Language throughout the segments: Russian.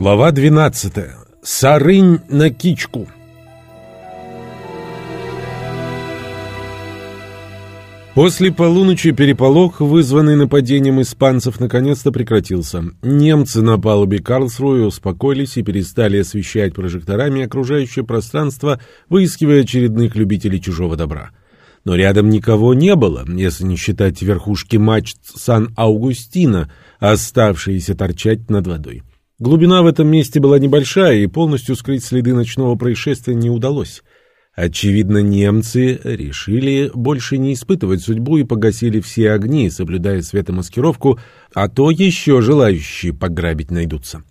Глава 12. Сарынь на кичку. После полуночи переполох, вызванный нападением испанцев, наконец-то прекратился. Немцы на палубе Карлсруэ успокоились и перестали освещать прожекторами окружающее пространство, выискивая очередных любителей чужого добра. Но рядом никого не было, если не считать верхушки мачт Сан-Аугустина, оставшиеся торчать над водой. Глубина в этом месте была небольшая, и полностью скрыть следы ночного происшествия не удалось. Очевидно, немцы решили больше не испытывать судьбу и погасили все огни, соблюдая светомаскировку, а то еще желающие пограбить найдутся.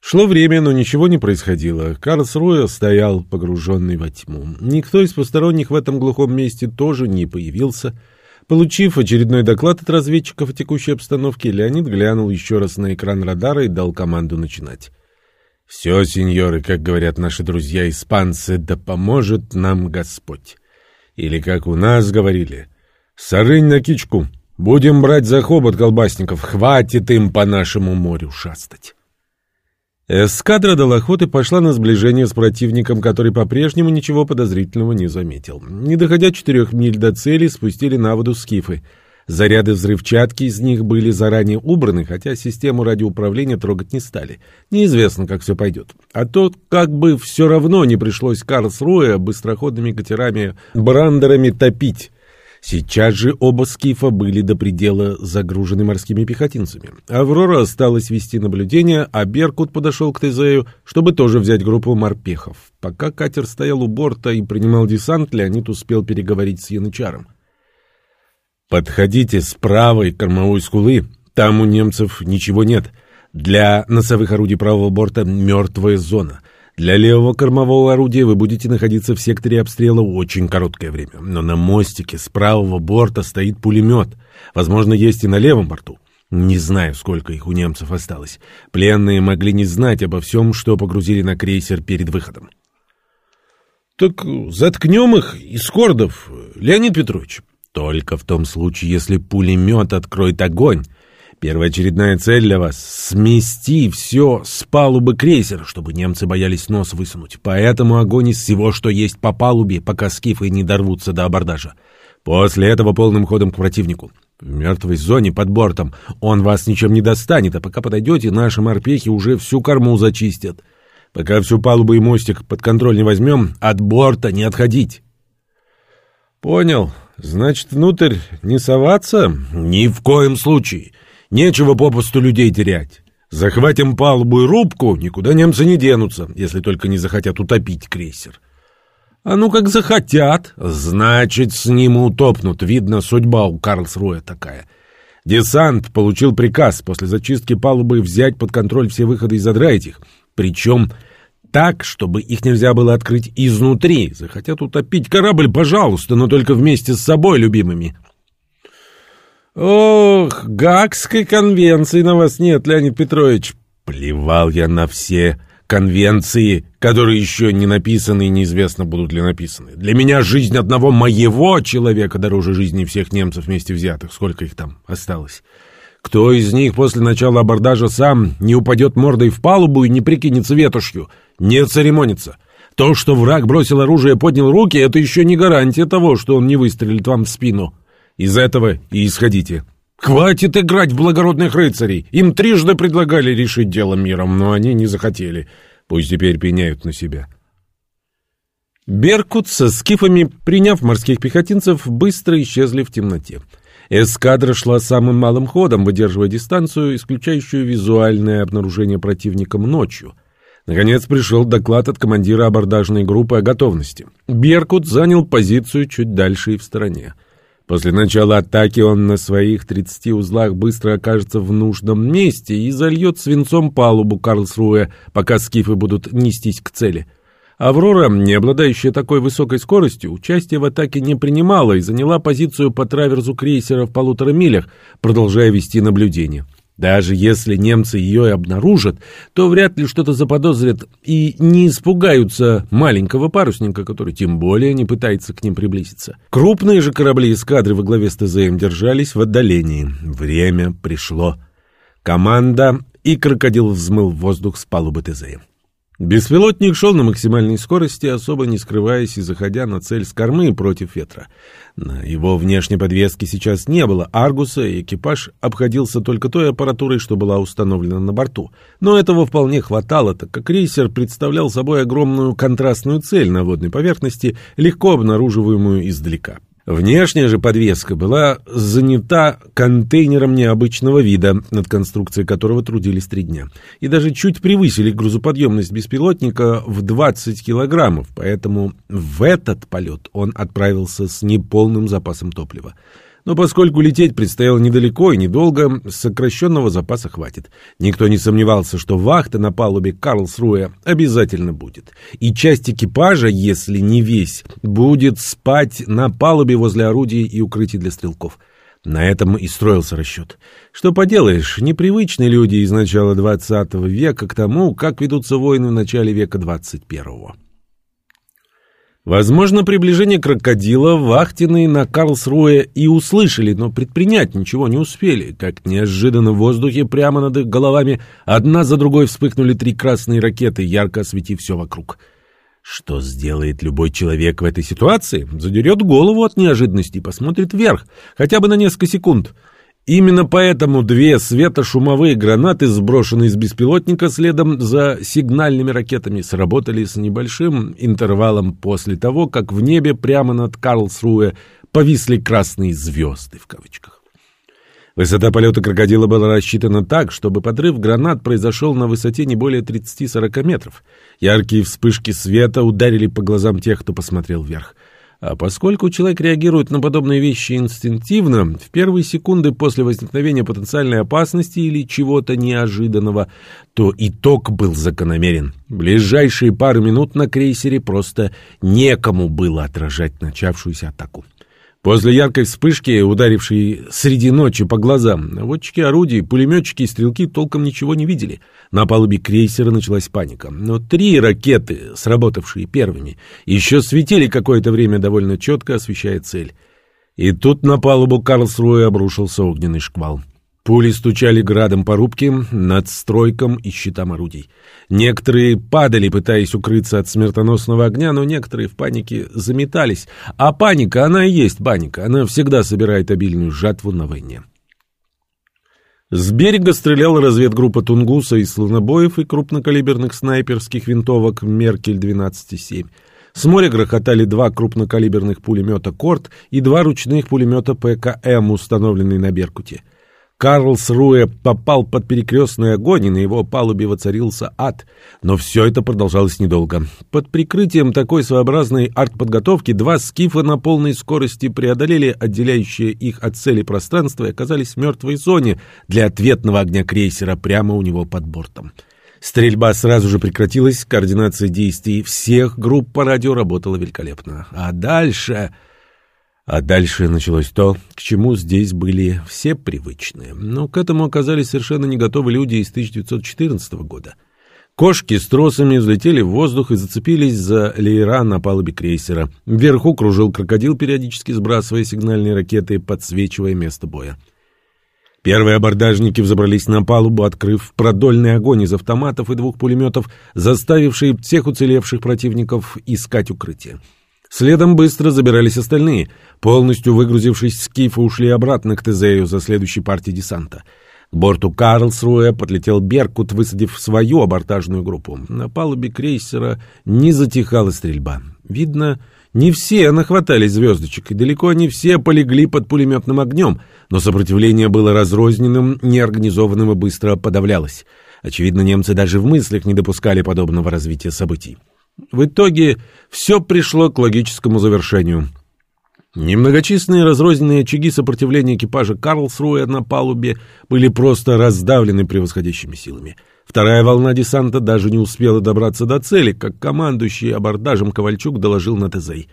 Шло время, но ничего не происходило. Карлсруэ стоял погруженный во тьму. Никто из посторонних в этом глухом месте тоже не появился — Получив очередной доклад от разведчиков о текущей обстановке, Леонид глянул еще раз на экран радара и дал команду начинать. «Все, сеньоры, как говорят наши друзья-испанцы, да поможет нам Господь. Или, как у нас говорили, сарынь на кичку, будем брать за хобот колбасников, хватит им по нашему морю шастать». Эскадра и пошла на сближение с противником, который по-прежнему ничего подозрительного не заметил. Не доходя четырех миль до цели, спустили на воду скифы. Заряды взрывчатки из них были заранее убраны, хотя систему радиоуправления трогать не стали. Неизвестно, как все пойдет. А то как бы все равно не пришлось Карлсруэ быстроходными катерами-брандерами топить. Сейчас же оба скифа были до предела загружены морскими пехотинцами. Аврора осталась вести наблюдение, а Беркут подошел к Тезею, чтобы тоже взять группу морпехов. Пока катер стоял у борта и принимал десант, Леонид успел переговорить с янычаром. «Подходите с правой кормовой скулы, там у немцев ничего нет. Для носовых орудий правого борта мертвая зона». Для левого кормового орудия вы будете находиться в секторе обстрела очень короткое время. Но на мостике с правого борта стоит пулемет. Возможно, есть и на левом борту. Не знаю, сколько их у немцев осталось. Пленные могли не знать обо всем, что погрузили на крейсер перед выходом. Так заткнем их из кордов, Леонид Петрович. Только в том случае, если пулемет откроет огонь. Первоочередная цель для вас — смести все с палубы крейсера, чтобы немцы боялись нос высунуть. Поэтому огонь из всего, что есть по палубе, пока скифы не дорвутся до абордажа. После этого полным ходом к противнику. В мертвой зоне под бортом он вас ничем не достанет, а пока подойдете, наши морпехи уже всю корму зачистят. Пока всю палубу и мостик под контроль не возьмем, от борта не отходить. Понял. Значит, внутрь не соваться? Ни в коем случае. Нечего попусту людей терять. Захватим палубу и рубку, никуда немцы не денутся, если только не захотят утопить крейсер. А ну как захотят, значит, с ним утопнут. Видно, судьба у Карлсруэ такая. Десант получил приказ после зачистки палубы взять под контроль все выходы и задраить их. Причем так, чтобы их нельзя было открыть изнутри. Захотят утопить корабль, пожалуйста, но только вместе с собой, любимыми. Ох, Гагской конвенции на вас нет, Леонид Петрович. Плевал я на все конвенции, которые еще не написаны и неизвестно, будут ли написаны. Для меня жизнь одного моего человека дороже жизни всех немцев вместе взятых. Сколько их там осталось? Кто из них после начала абордажа сам не упадет мордой в палубу и не прикинется ветошью? Не церемонится. То, что враг бросил оружие и поднял руки, это еще не гарантия того, что он не выстрелит вам в спину. Из этого и исходите. Хватит играть в благородных рыцарей. Им трижды предлагали решить дело миром, но они не захотели. Пусть теперь пеняют на себя. Беркут со скифами, приняв морских пехотинцев, быстро исчезли в темноте. Эскадра шла самым малым ходом, выдерживая дистанцию, исключающую визуальное обнаружение противником ночью. Наконец пришел доклад от командира абордажной группы о готовности. Беркут занял позицию чуть дальше и в стороне. После начала атаки он на своих 30 узлах быстро окажется в нужном месте и зальет свинцом палубу Карлсруэ, пока скифы будут нестись к цели. Аврора, не обладающая такой высокой скоростью, участие в атаке не принимала и заняла позицию по траверзу крейсера в полутора милях, продолжая вести наблюдение. Даже если немцы ее и обнаружат, то вряд ли что-то заподозрят и не испугаются маленького парусника, который тем более не пытается к ним приблизиться. Крупные же корабли эскадры во главе с ТЗМ держались в отдалении. Время пришло. Команда и крокодил взмыл в воздух с палубы Тезея. Беспилотник шел на максимальной скорости, особо не скрываясь и заходя на цель с кормы против ветра. На его внешней подвеске сейчас не было Аргуса, и экипаж обходился только той аппаратурой, что была установлена на борту. Но этого вполне хватало, так как крейсер представлял собой огромную контрастную цель на водной поверхности, легко обнаруживаемую издалека. Внешняя же подвеска была занята контейнером необычного вида, над конструкцией которого трудились три дня. И даже чуть превысили грузоподъемность беспилотника в 20 килограммов, поэтому в этот полет он отправился с неполным запасом топлива. Но поскольку лететь предстояло недалеко и недолго, сокращенного запаса хватит. Никто не сомневался, что вахта на палубе Карлсруя обязательно будет. И часть экипажа, если не весь, будет спать на палубе возле орудий и укрытий для стрелков. На этом и строился расчет. Что поделаешь, непривычные люди из начала XX века к тому, как ведутся войны в начале века XXI. Возможно, приближение крокодила вахтенные на Карлсруэ и услышали, но предпринять ничего не успели, как неожиданно в воздухе прямо над их головами одна за другой вспыхнули три красные ракеты, ярко осветив все вокруг. Что сделает любой человек в этой ситуации? Задерет голову от неожиданности и посмотрит вверх, хотя бы на несколько секунд — Именно поэтому две светошумовые гранаты, сброшенные с беспилотника следом за сигнальными ракетами, сработали с небольшим интервалом после того, как в небе прямо над Карлсруэ повисли красные звезды в кавычках. Высота полета крокодила была рассчитана так, чтобы подрыв гранат произошел на высоте не более 30-40 метров. Яркие вспышки света ударили по глазам тех, кто посмотрел вверх. А поскольку человек реагирует на подобные вещи инстинктивно, в первые секунды после возникновения потенциальной опасности или чего-то неожиданного, то итог был закономерен. Ближайшие пару минут на крейсере просто некому было отражать начавшуюся атаку. После яркой вспышки, ударившей среди ночи по глазам, наводчики орудий, пулеметчики и стрелки толком ничего не видели. На палубе крейсера началась паника. Но три ракеты, сработавшие первыми, еще светили какое-то время довольно четко, освещая цель. И тут на палубу Карлсруэ обрушился огненный шквал. Пули стучали градом по рубке, над стройком и щитам орудий. Некоторые падали, пытаясь укрыться от смертоносного огня, но некоторые в панике заметались. А паника, она и есть паника. Она всегда собирает обильную жатву на войне. С берега стреляла разведгруппа Тунгуса из слонобоев и крупнокалиберных снайперских винтовок «Меркель-12,7». С моря грохотали два крупнокалиберных пулемета «Корт» и два ручных пулемета ПКМ, установленные на «Беркуте». Карлсруэ попал под перекрестный огонь, и на его палубе воцарился ад. Но все это продолжалось недолго. Под прикрытием такой своеобразной артподготовки два скифа на полной скорости преодолели отделяющее их от цели пространство и оказались в мертвой зоне для ответного огня крейсера прямо у него под бортом. Стрельба сразу же прекратилась, координация действий всех групп по радио работала великолепно. А дальше... А дальше началось то, к чему здесь были все привычные. Но к этому оказались совершенно не готовы люди из 1914 года. Кошки с тросами взлетели в воздух и зацепились за леера на палубе крейсера. Вверху кружил крокодил, периодически сбрасывая сигнальные ракеты, подсвечивая место боя. Первые абордажники взобрались на палубу, открыв продольный огонь из автоматов и двух пулеметов, заставивший всех уцелевших противников искать укрытие. Следом быстро забирались остальные. Полностью выгрузившись, скифы ушли обратно к Тезею за следующей партией десанта. К борту Карлсруэ подлетел Беркут, высадив свою абортажную группу. На палубе крейсера не затихала стрельба. Видно, не все нахватались звездочек, и далеко не все полегли под пулеметным огнем, но сопротивление было разрозненным, неорганизованным и быстро подавлялось. Очевидно, немцы даже в мыслях не допускали подобного развития событий. В итоге все пришло к логическому завершению. Немногочисленные разрозненные очаги сопротивления экипажа Карлсруэ на палубе были просто раздавлены превосходящими силами. Вторая волна десанта даже не успела добраться до цели, как командующий абордажем Ковальчук доложил на ТЗ.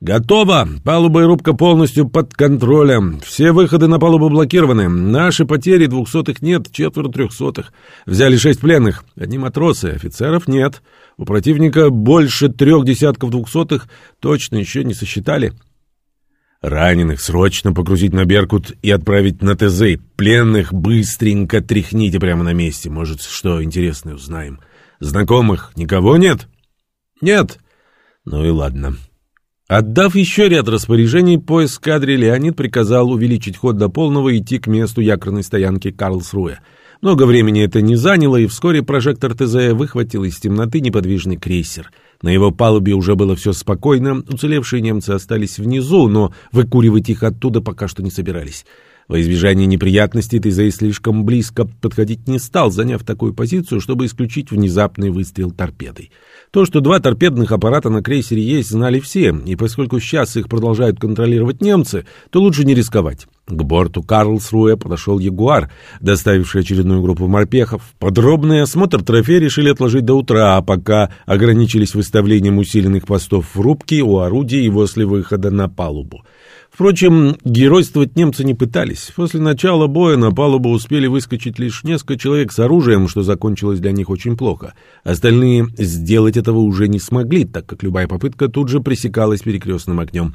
«Готово! Палуба и рубка полностью под контролем. Все выходы на палубу блокированы. Наши потери двухсотых нет, четверо трехсотых. Взяли шесть пленных. Одни матросы, офицеров нет. У противника больше трех десятков двухсотых точно еще не сосчитали». Раненых срочно погрузить на Беркут и отправить на ТЗ. Пленных быстренько тряхните прямо на месте. Может, что интересное узнаем. Знакомых никого нет? Нет. Ну и ладно. Отдав еще ряд распоряжений по эскадре, Леонид приказал увеличить ход до полного и идти к месту якорной стоянки Карлсруэ. Много времени это не заняло, и вскоре прожектор ТЗ выхватил из темноты неподвижный крейсер — на его палубе уже было все спокойно, уцелевшие немцы остались внизу, но выкуривать их оттуда пока что не собирались. Во избежание неприятностей Тезей слишком близко подходить не стал, заняв такую позицию, чтобы исключить внезапный выстрел торпедой. То, что два торпедных аппарата на крейсере есть, знали все, и поскольку сейчас их продолжают контролировать немцы, то лучше не рисковать. К борту Карлсруэ подошел Ягуар, доставивший очередную группу морпехов. Подробный осмотр трофея решили отложить до утра, а пока ограничились выставлением усиленных постов в рубке у орудий и после выхода на палубу. Впрочем, геройствовать немцы не пытались. После начала боя на палубу успели выскочить лишь несколько человек с оружием, что закончилось для них очень плохо. Остальные сделать этого уже не смогли, так как любая попытка тут же пресекалась перекрестным огнем.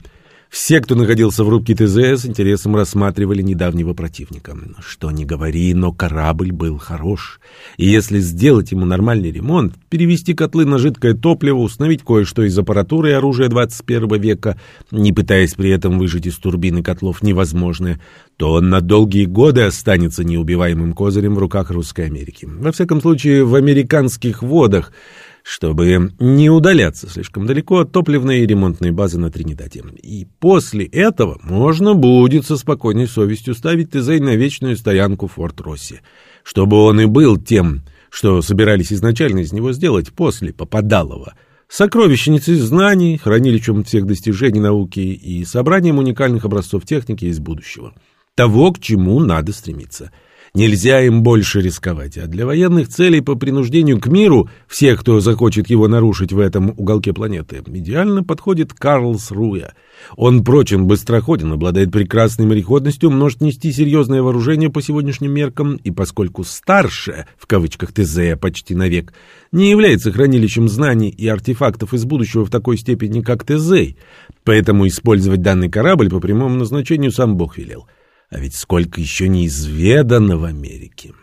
Все, кто находился в рубке ТЗ, с интересом рассматривали недавнего противника. Что ни говори, но корабль был хорош. И если сделать ему нормальный ремонт, перевести котлы на жидкое топливо, установить кое-что из аппаратуры и оружия 21 века, не пытаясь при этом выжать из турбины котлов невозможное, то он на долгие годы останется неубиваемым козырем в руках Русской Америки. Во всяком случае, в американских водах – чтобы не удаляться слишком далеко от топливной и ремонтной базы на Тринидаде. И после этого можно будет со спокойной совестью ставить ТЗ на вечную стоянку Форт-Росси, чтобы он и был тем, что собирались изначально из него сделать после Попадалова, сокровищницей знаний, хранилищем всех достижений науки и собранием уникальных образцов техники из будущего. Того, к чему надо стремиться – Нельзя им больше рисковать, а для военных целей по принуждению к миру всех, кто захочет его нарушить в этом уголке планеты, идеально подходит Карлс Руя. Он прочен, быстроходен, обладает прекрасной мореходностью, может нести серьезное вооружение по сегодняшним меркам, и поскольку «старше», в кавычках ТЗ почти навек, не является хранилищем знаний и артефактов из будущего в такой степени, как ТЗ, поэтому использовать данный корабль по прямому назначению сам Бог велел. А ведь сколько еще неизведано в Америке.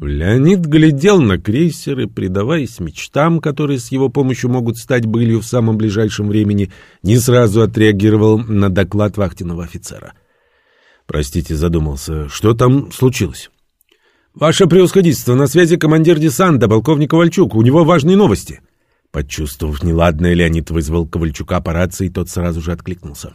Леонид глядел на крейсеры, предаваясь мечтам, которые с его помощью могут стать былью в самом ближайшем времени, не сразу отреагировал на доклад вахтенного офицера. «Простите, задумался. Что там случилось?» «Ваше превосходительство, на связи командир десанта, полковник Ковальчук. У него важные новости». Почувствовав неладное, Леонид вызвал Ковальчука по рации, и тот сразу же откликнулся.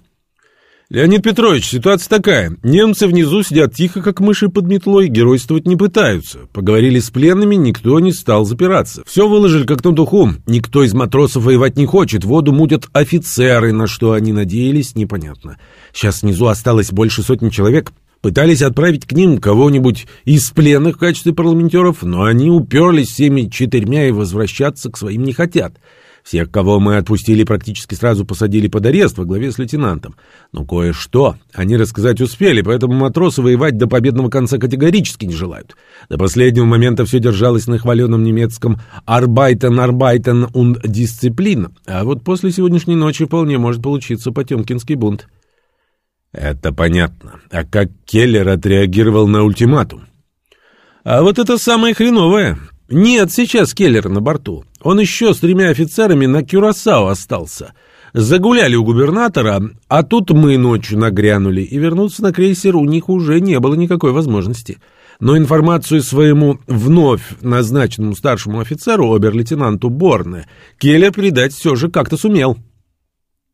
«Леонид Петрович, ситуация такая. Немцы внизу сидят тихо, как мыши под метлой, геройствовать не пытаются. Поговорили с пленными, никто не стал запираться. Все выложили как на духу. Никто из матросов воевать не хочет. Воду мутят офицеры, на что они надеялись, непонятно. Сейчас внизу осталось больше сотни человек. Пытались отправить к ним кого-нибудь из пленных в качестве парламентеров, но они уперлись всеми четырьмя и возвращаться к своим не хотят». Всех, кого мы отпустили, практически сразу посадили под арест во главе с лейтенантом. Но кое-что они рассказать успели, поэтому матросы воевать до победного конца категорически не желают. До последнего момента все держалось на хваленном немецком «Арбайтен, Арбайтен und Дисциплин», а вот после сегодняшней ночи вполне может получиться потемкинский бунт. Это понятно. А как Келлер отреагировал на ультиматум? А вот это самое хреновое. Нет, сейчас Келлер на борту. Он еще с тремя офицерами на Кюрасао остался. Загуляли у губернатора, а тут мы ночью нагрянули, и вернуться на крейсер у них уже не было никакой возможности. Но информацию своему вновь назначенному старшему офицеру, обер-лейтенанту Борне, Келлер передать все же как-то сумел.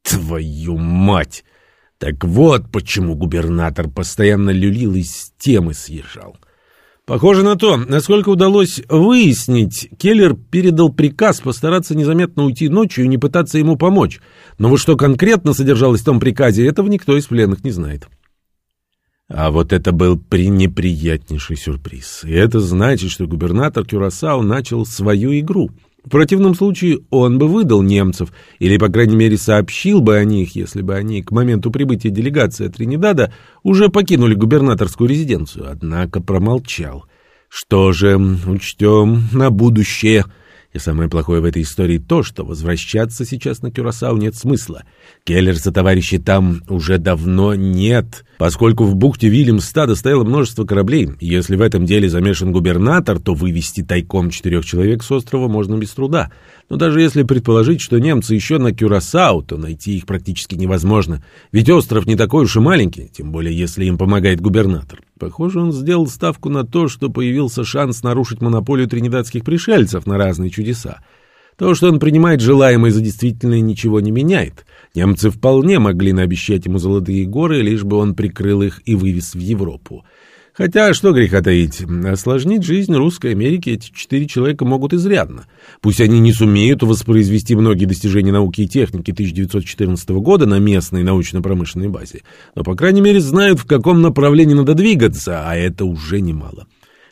Твою мать! Так вот почему губернатор постоянно люлил и с темы съезжал. Похоже на то, насколько удалось выяснить, Келлер передал приказ постараться незаметно уйти ночью и не пытаться ему помочь. Но вот что конкретно содержалось в том приказе, этого никто из пленных не знает. А вот это был пренеприятнейший сюрприз. И это значит, что губернатор Кюрасао начал свою игру — в противном случае он бы выдал немцев, или, по крайней мере, сообщил бы о них, если бы они к моменту прибытия делегации Тринидада уже покинули губернаторскую резиденцию, однако промолчал. Что же, учтем на будущее. И самое плохое в этой истории то, что возвращаться сейчас на Кюрасау нет смысла. Келлерса товарищи там уже давно нет, поскольку в бухте Вильямстада стояло множество кораблей. Если в этом деле замешан губернатор, то вывести тайком четырех человек с острова можно без труда. Но даже если предположить, что немцы еще на Кюрасау, то найти их практически невозможно. Ведь остров не такой уж и маленький, тем более если им помогает губернатор. Похоже, он сделал ставку на то, что появился шанс нарушить монополию тринидадских пришельцев на разные чудеса. То, что он принимает желаемое за действительное, ничего не меняет. Немцы вполне могли наобещать ему золотые горы, лишь бы он прикрыл их и вывез в Европу. Хотя, что греха таить, осложнить жизнь русской Америки эти четыре человека могут изрядно. Пусть они не сумеют воспроизвести многие достижения науки и техники 1914 года на местной научно-промышленной базе, но, по крайней мере, знают, в каком направлении надо двигаться, а это уже немало.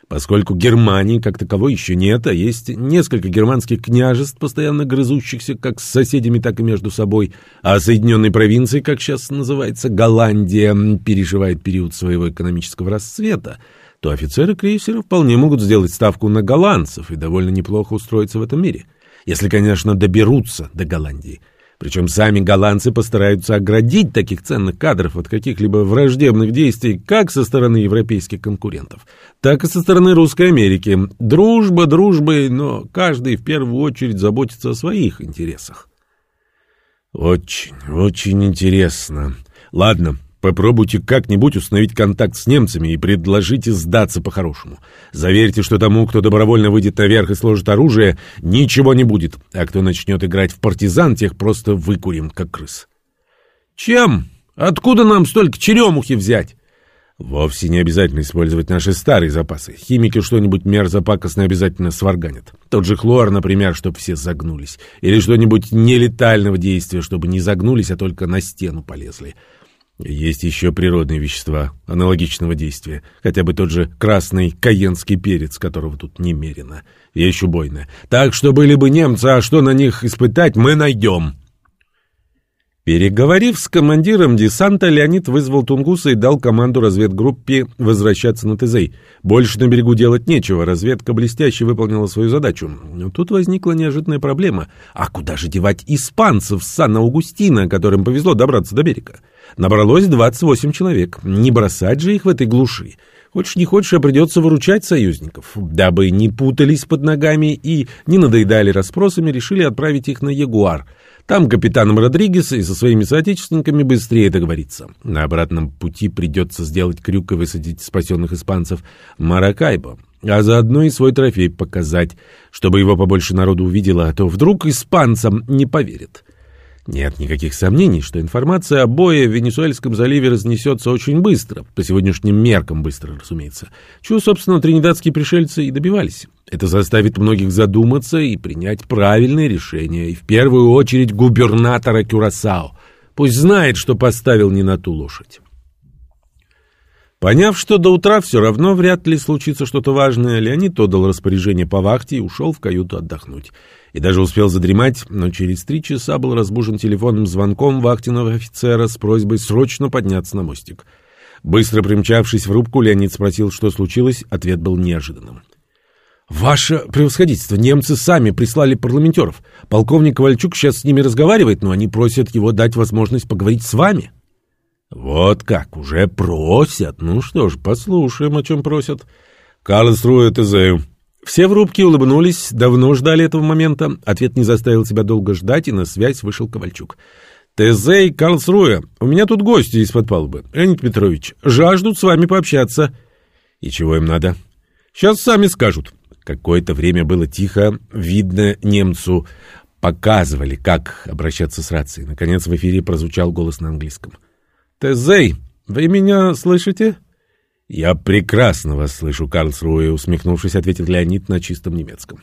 Поскольку Германии как таковой еще нет, а есть несколько германских княжеств, постоянно грызущихся как с соседями, так и между собой, а Соединенной провинции, как сейчас называется, Голландия, переживает период своего экономического расцвета, то офицеры крейсера вполне могут сделать ставку на голландцев и довольно неплохо устроиться в этом мире. Если, конечно, доберутся до Голландии – причем сами голландцы постараются оградить таких ценных кадров от каких-либо враждебных действий как со стороны европейских конкурентов, так и со стороны Русской Америки. Дружба дружбой, но каждый в первую очередь заботится о своих интересах. Очень, очень интересно. Ладно, Попробуйте как-нибудь установить контакт с немцами и предложите сдаться по-хорошему. Заверьте, что тому, кто добровольно выйдет наверх и сложит оружие, ничего не будет, а кто начнет играть в партизан, тех просто выкурим, как крыс. Чем? Откуда нам столько черемухи взять? Вовсе не обязательно использовать наши старые запасы. Химики что-нибудь мерзопакостное обязательно сварганят. Тот же хлор, например, чтобы все загнулись. Или что-нибудь нелетального действия, чтобы не загнулись, а только на стену полезли. Есть еще природные вещества аналогичного действия, хотя бы тот же красный каенский перец, которого тут немерено. Вещь убойная. Так что были бы немцы, а что на них испытать, мы найдем. Переговорив с командиром десанта, Леонид вызвал Тунгуса и дал команду разведгруппе возвращаться на Тезей. Больше на берегу делать нечего, разведка блестяще выполнила свою задачу. Но тут возникла неожиданная проблема. А куда же девать испанцев с Сан-Аугустина, которым повезло добраться до берега? Набралось 28 человек. Не бросать же их в этой глуши. Хочешь не хочешь, а придется выручать союзников. Дабы не путались под ногами и не надоедали расспросами, решили отправить их на Ягуар — там капитан Родригес и со своими соотечественниками быстрее договориться. На обратном пути придется сделать крюк и высадить спасенных испанцев Маракайбо, а заодно и свой трофей показать, чтобы его побольше народу увидело, а то вдруг испанцам не поверят. Нет никаких сомнений, что информация о бое в Венесуэльском заливе разнесется очень быстро, по сегодняшним меркам быстро, разумеется. Чего, собственно, тринидадские пришельцы и добивались. Это заставит многих задуматься и принять правильные решения, и в первую очередь губернатора Кюрасао. Пусть знает, что поставил не на ту лошадь. Поняв, что до утра все равно вряд ли случится что-то важное, Леонид отдал распоряжение по вахте и ушел в каюту отдохнуть и даже успел задремать, но через три часа был разбужен телефонным звонком вахтенного офицера с просьбой срочно подняться на мостик. Быстро примчавшись в рубку, Леонид спросил, что случилось, ответ был неожиданным. «Ваше превосходительство, немцы сами прислали парламентеров. Полковник Ковальчук сейчас с ними разговаривает, но они просят его дать возможность поговорить с вами». «Вот как, уже просят. Ну что ж, послушаем, о чем просят». «Карлос Руэ ТЗ, все в рубке улыбнулись, давно ждали этого момента. Ответ не заставил себя долго ждать, и на связь вышел Ковальчук. «Тезей Карлсруэ, у меня тут гости из-под палубы. Леонид Петрович, жаждут с вами пообщаться». «И чего им надо?» «Сейчас сами скажут». Какое-то время было тихо, видно немцу. Показывали, как обращаться с рацией. Наконец в эфире прозвучал голос на английском. «Тезей, вы меня слышите?» «Я прекрасно вас слышу, Карлсруэ», — усмехнувшись, ответил Леонид на чистом немецком.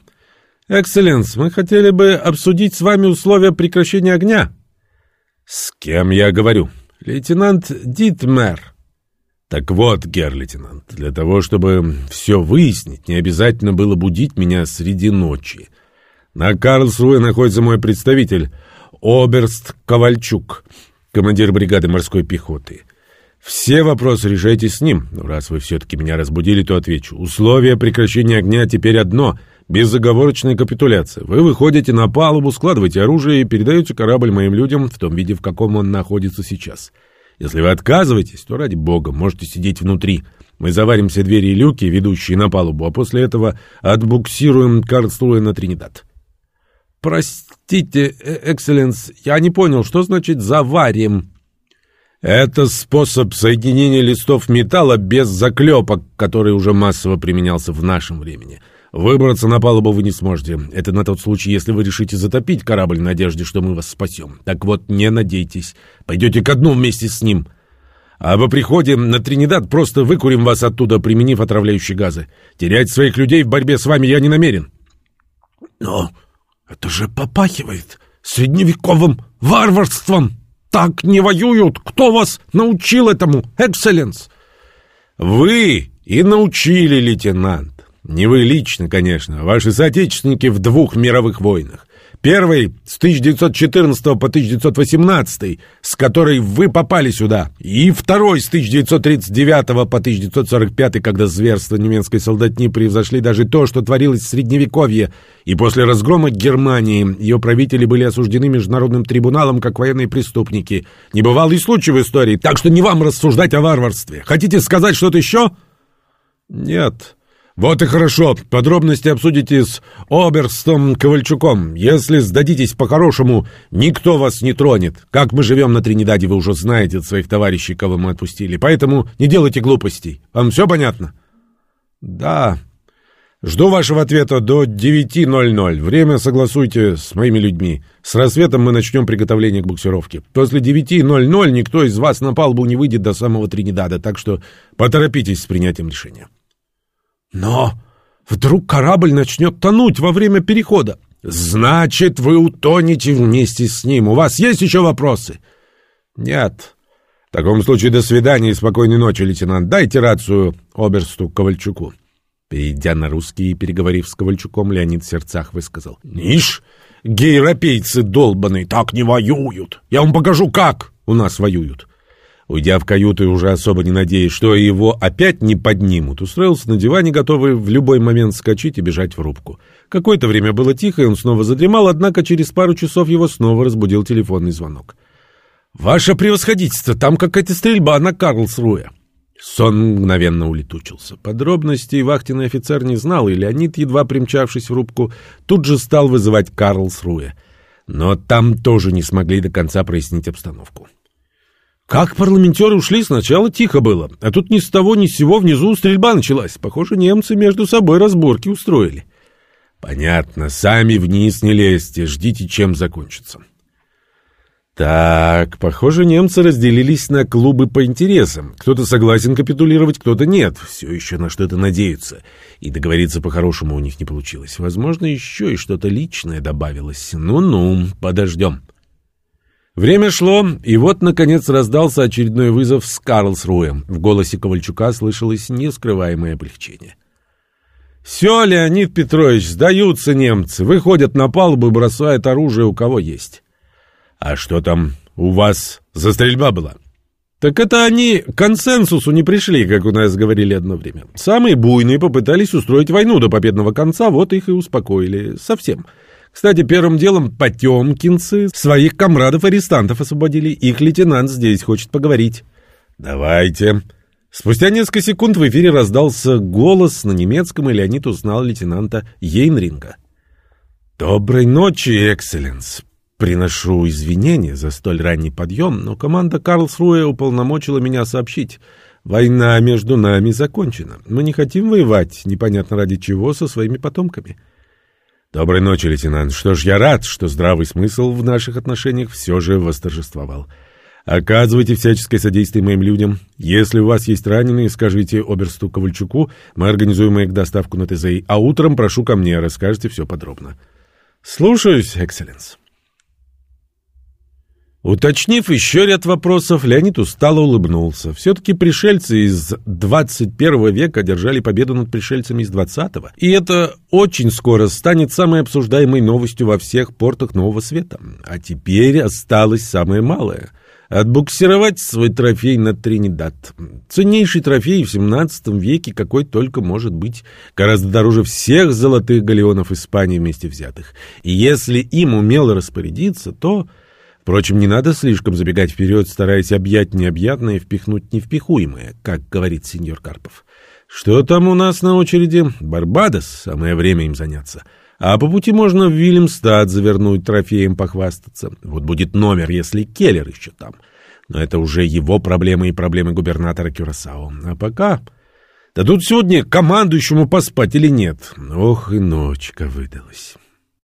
«Экселленс, мы хотели бы обсудить с вами условия прекращения огня». «С кем я говорю?» «Лейтенант Дитмер». «Так вот, гер-лейтенант, для того, чтобы все выяснить, не обязательно было будить меня среди ночи. На Карлсруэ находится мой представитель, Оберст Ковальчук, командир бригады морской пехоты». Все вопросы решайте с ним. Но раз вы все-таки меня разбудили, то отвечу. Условие прекращения огня теперь одно — Безоговорочная капитуляция. Вы выходите на палубу, складываете оружие и передаете корабль моим людям в том виде, в каком он находится сейчас. Если вы отказываетесь, то ради бога, можете сидеть внутри. Мы заварим все двери и люки, ведущие на палубу, а после этого отбуксируем Карлструя на Тринидад. Простите, экселленс, я не понял, что значит «заварим»? Это способ соединения листов металла без заклепок, который уже массово применялся в нашем времени. Выбраться на палубу вы не сможете. Это на тот случай, если вы решите затопить корабль в надежде, что мы вас спасем. Так вот, не надейтесь. Пойдете ко дну вместе с ним. А по приходе на Тринидад просто выкурим вас оттуда, применив отравляющие газы. Терять своих людей в борьбе с вами я не намерен. Но это же попахивает средневековым варварством. Так не воюют. Кто вас научил этому, экселленс? Вы и научили, лейтенант. Не вы лично, конечно, ваши соотечественники в двух мировых войнах. Первый с 1914 по 1918, с которой вы попали сюда, и второй с 1939 по 1945, когда зверства немецкой солдатни превзошли даже то, что творилось в Средневековье, и после разгрома Германии ее правители были осуждены международным трибуналом как военные преступники. Небывалый случай в истории, так что не вам рассуждать о варварстве. Хотите сказать что-то еще? Нет. «Вот и хорошо. Подробности обсудите с Оберстом Ковальчуком. Если сдадитесь по-хорошему, никто вас не тронет. Как мы живем на Тринидаде, вы уже знаете от своих товарищей, кого мы отпустили. Поэтому не делайте глупостей. Вам все понятно?» «Да. Жду вашего ответа до 9.00. Время согласуйте с моими людьми. С рассветом мы начнем приготовление к буксировке. После 9.00 никто из вас на палубу не выйдет до самого Тринидада, так что поторопитесь с принятием решения». Но вдруг корабль начнет тонуть во время перехода. Значит, вы утонете вместе с ним. У вас есть еще вопросы? Нет. В таком случае до свидания и спокойной ночи, лейтенант. Дайте рацию оберсту Ковальчуку. Перейдя на русский и переговорив с Ковальчуком, Леонид в сердцах высказал. «Ниш, гейропейцы долбаные так не воюют. Я вам покажу, как у нас воюют». Уйдя в каюту и уже особо не надеясь, что его опять не поднимут, устроился на диване, готовый в любой момент скачать и бежать в рубку. Какое-то время было тихо, и он снова задремал, однако через пару часов его снова разбудил телефонный звонок. «Ваше превосходительство, там какая-то стрельба на Карлсруэ». Сон мгновенно улетучился. Подробностей вахтенный офицер не знал, и Леонид, едва примчавшись в рубку, тут же стал вызывать Карлсруэ. Но там тоже не смогли до конца прояснить обстановку. Как парламентеры ушли, сначала тихо было, а тут ни с того ни с сего внизу стрельба началась. Похоже, немцы между собой разборки устроили. Понятно, сами вниз не лезьте, ждите, чем закончится. Так, похоже, немцы разделились на клубы по интересам. Кто-то согласен капитулировать, кто-то нет. Все еще на что-то надеются. И договориться по-хорошему у них не получилось. Возможно, еще и что-то личное добавилось. Ну-ну, подождем. Время шло, и вот, наконец, раздался очередной вызов с Карлсруем. В голосе Ковальчука слышалось нескрываемое облегчение. «Все, Леонид Петрович, сдаются немцы, выходят на палубу и бросают оружие у кого есть». «А что там у вас за стрельба была?» «Так это они к консенсусу не пришли, как у нас говорили одно время. Самые буйные попытались устроить войну до победного конца, вот их и успокоили. Совсем». Кстати, первым делом потемкинцы своих комрадов-арестантов освободили. Их лейтенант здесь хочет поговорить. Давайте. Спустя несколько секунд в эфире раздался голос на немецком, и Леонид узнал лейтенанта Ейнринга. «Доброй ночи, экселленс. Приношу извинения за столь ранний подъем, но команда Карлсруэ уполномочила меня сообщить. Война между нами закончена. Мы не хотим воевать, непонятно ради чего, со своими потомками». Доброй ночи, лейтенант. Что ж, я рад, что здравый смысл в наших отношениях все же восторжествовал. Оказывайте всяческое содействие моим людям. Если у вас есть раненые, скажите оберсту Ковальчуку, мы организуем их доставку на ТЗИ, а утром прошу ко мне, расскажете все подробно. Слушаюсь, экселленс. Уточнив еще ряд вопросов, Леонид устало улыбнулся. Все-таки пришельцы из 21 века одержали победу над пришельцами из 20-го. И это очень скоро станет самой обсуждаемой новостью во всех портах Нового Света. А теперь осталось самое малое. отбуксировать свой трофей на Тринидад. Ценнейший трофей в 17 веке какой только может быть. Гораздо дороже всех золотых галеонов Испании вместе взятых. И если им умело распорядиться, то... Впрочем, не надо слишком забегать вперед, стараясь объять необъятное и впихнуть невпихуемое, как говорит сеньор Карпов. Что там у нас на очереди? Барбадос, самое время им заняться. А по пути можно в Вильямстад завернуть, трофеем похвастаться. Вот будет номер, если Келлер еще там. Но это уже его проблемы и проблемы губернатора Кюрасао. А пока... Да тут сегодня командующему поспать или нет? Ох, и ночка выдалась.